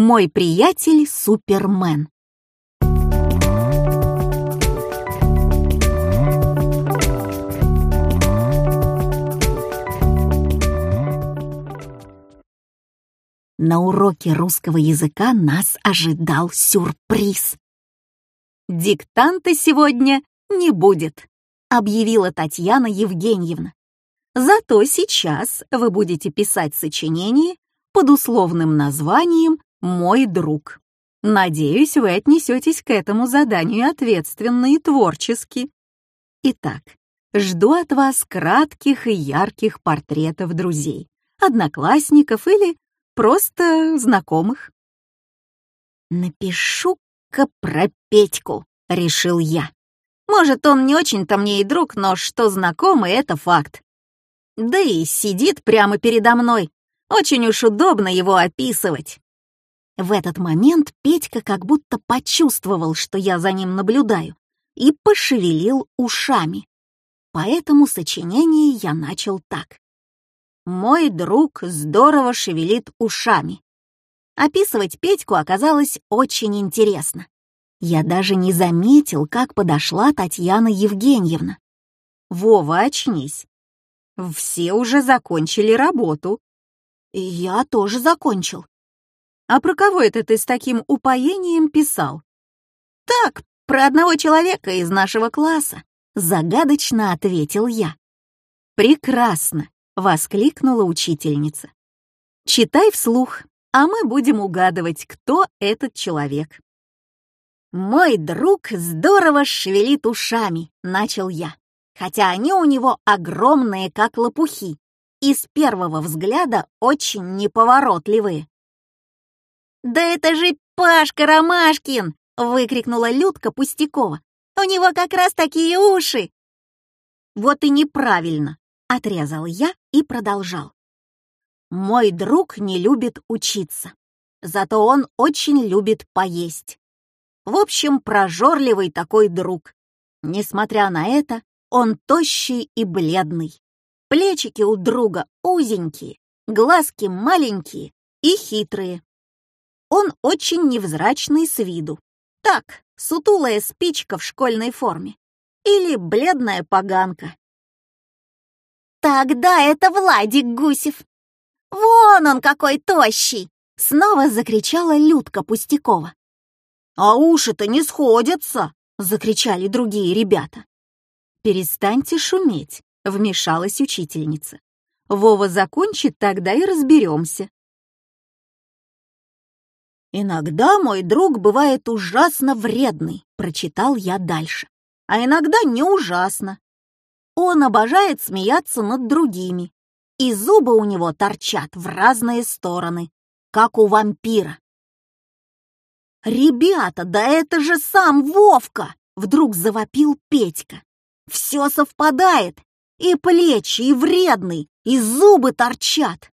Мой приятель Супермен. На уроке русского языка нас ожидал сюрприз. «Диктанта сегодня не будет», — объявила Татьяна Евгеньевна. «Зато сейчас вы будете писать сочинение под условным названием «Мой друг». Надеюсь, вы отнесетесь к этому заданию ответственно и творчески. Итак, жду от вас кратких и ярких портретов друзей, одноклассников или просто знакомых. «Напишу-ка про Петьку», — решил я. «Может, он не очень-то мне и друг, но что знакомый — это факт. Да и сидит прямо передо мной. Очень уж удобно его описывать». В этот момент Петька как будто почувствовал, что я за ним наблюдаю, и пошевелил ушами. Поэтому сочинение я начал так. Мой друг здорово шевелит ушами. Описывать Петьку оказалось очень интересно. Я даже не заметил, как подошла Татьяна Евгеньевна. «Вова, очнись. Все уже закончили работу». «Я тоже закончил». «А про кого это ты с таким упоением писал?» «Так, про одного человека из нашего класса», — загадочно ответил я. «Прекрасно воскликнула учительница. «Читай вслух, а мы будем угадывать, кто этот человек». «Мой друг здорово шевелит ушами», — начал я, хотя они у него огромные, как лопухи, и с первого взгляда очень неповоротливые. «Да это же Пашка Ромашкин!» — выкрикнула Людка Пустякова. «У него как раз такие уши!» «Вот и неправильно!» Отрезал я и продолжал. Мой друг не любит учиться, зато он очень любит поесть. В общем, прожорливый такой друг. Несмотря на это, он тощий и бледный. Плечики у друга узенькие, глазки маленькие и хитрые. Он очень невзрачный с виду. Так, сутулая спичка в школьной форме. Или бледная поганка. Тогда это Владик Гусев. Вон он какой тощий! Снова закричала Людка Пустякова. А уши-то не сходятся, закричали другие ребята. Перестаньте шуметь, вмешалась учительница. Вова закончит, тогда и разберемся. «Иногда мой друг бывает ужасно вредный», — прочитал я дальше. «А иногда не ужасно. Он обожает смеяться над другими, и зубы у него торчат в разные стороны, как у вампира. «Ребята, да это же сам Вовка!» — вдруг завопил Петька. «Все совпадает, и плечи, и вредный, и зубы торчат!»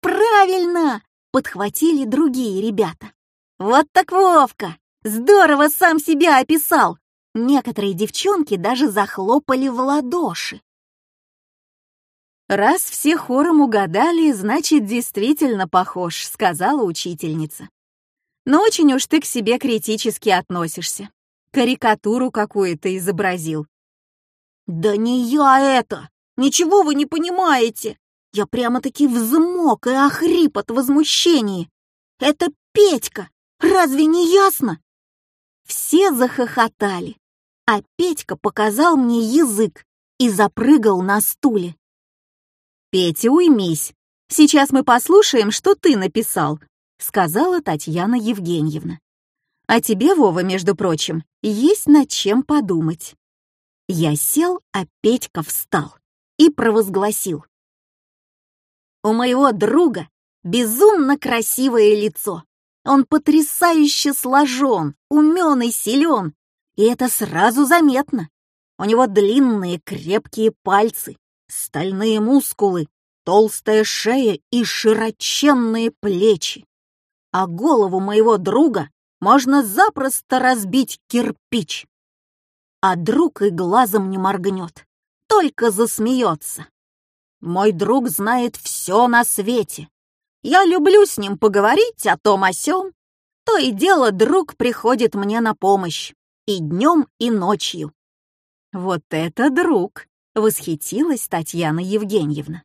«Правильно!» — подхватили другие ребята. «Вот так Вовка! Здорово сам себя описал! Некоторые девчонки даже захлопали в ладоши. «Раз все хором угадали, значит, действительно похож», — сказала учительница. «Но очень уж ты к себе критически относишься. Карикатуру какую-то изобразил». «Да не я это! Ничего вы не понимаете! Я прямо-таки взмок и охрип от возмущения! Это Петька! Разве не ясно?» Все захохотали а Петька показал мне язык и запрыгал на стуле. «Петя, уймись. Сейчас мы послушаем, что ты написал», — сказала Татьяна Евгеньевна. «А тебе, Вова, между прочим, есть над чем подумать». Я сел, а Петька встал и провозгласил. «У моего друга безумно красивое лицо. Он потрясающе сложен, умен и силен, и это сразу заметно. У него длинные крепкие пальцы, стальные мускулы, толстая шея и широченные плечи. А голову моего друга можно запросто разбить кирпич. А друг и глазом не моргнет, только засмеется. Мой друг знает все на свете. Я люблю с ним поговорить о том о сём, То и дело друг приходит мне на помощь. И днем, и ночью. Вот это друг! Восхитилась Татьяна Евгеньевна.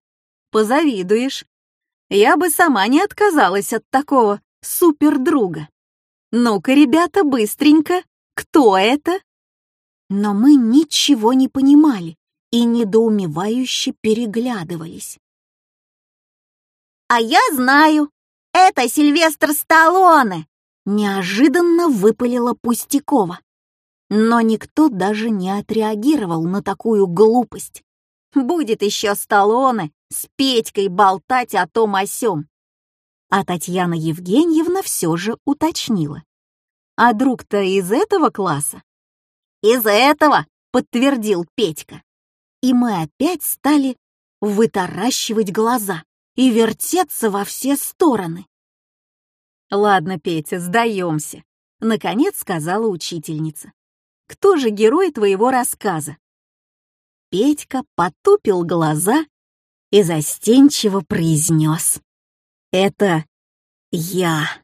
Позавидуешь. Я бы сама не отказалась от такого супердруга. Ну-ка, ребята, быстренько. Кто это? Но мы ничего не понимали и недоумевающе переглядывались. «А я знаю, это Сильвестр Сталлоне!» Неожиданно выпалила Пустякова. Но никто даже не отреагировал на такую глупость. Будет еще Сталлоне с Петькой болтать о том о сём. А Татьяна Евгеньевна все же уточнила. «А друг-то из этого класса?» «Из этого!» — подтвердил Петька. И мы опять стали вытаращивать глаза и вертеться во все стороны. «Ладно, Петя, сдаемся», — наконец сказала учительница. «Кто же герой твоего рассказа?» Петька потупил глаза и застенчиво произнес. «Это я».